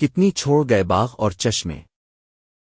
کتنی چھوڑ گئے باغ اور چشمے۔